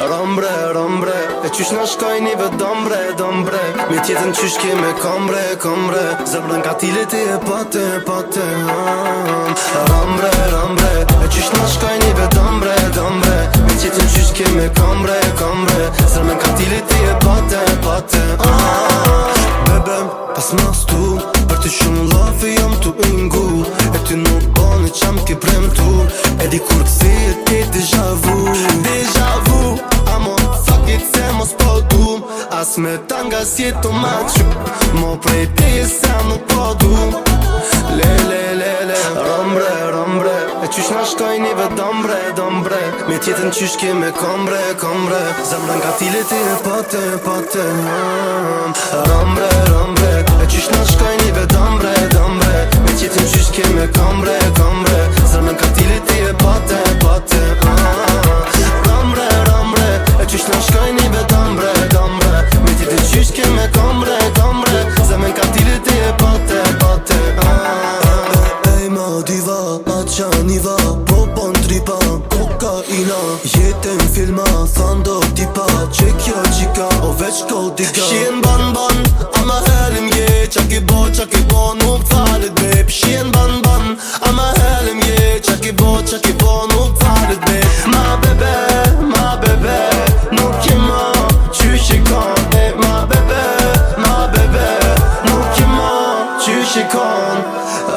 Rëmbre, rëmbre E qysh në shkoj një vë dëmbre, dëmbre Mi tjetën qysh kemi këmbre, këmbre Zëmbrën ka ti e pate, pate ah. Rëmbre, rëmbre E qysh në shkoj një vë dëmbre, dëmbre Mi tjetën qysh kemi këmbre, këmbre Zëmbrën ka ti e pate, pate ah. Bebe, pas më stu Për të shumë lafë jam të ingu E ty nuk bani qam ki premë tu E di kur të Si yet to match Mo prej ti se më kodu po Le, le, le, le Rombre, rombre E qysh në shkoj një vetë dombre, dombre Me tjetën qysh keme me kombre, kombre Zemrën ka filet i e pate, pate tëmbre, tëmbre Zemen ka tili ti e pate, pate ah, ah, ah. Ej ma diva, ma qa niva Po pon tripa, kokaina Jetem filma, thando tipa Qe kjo qika, o veç kodika Shien ban ban ban shikon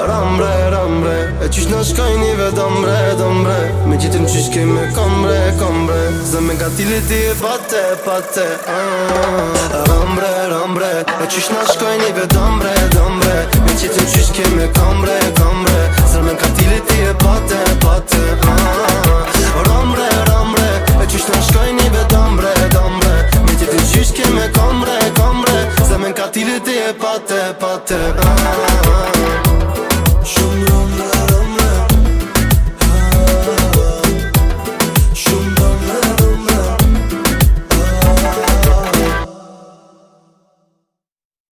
Rambre, rambre E qysh në shkaj një ve dambre, dambre Me gjithë në qysh keme kombre, kombre Zë me gatili ti e pate, pate ah. Rambre, rambre E qysh në shkaj një ve dambre, dambre Me gjithë në qysh keme kombre, kombre Zë me gatili ti e pate, pate ah. Rambre, rambre E qysh në shkaj një ve dambre ti e pa te, pa te, pa te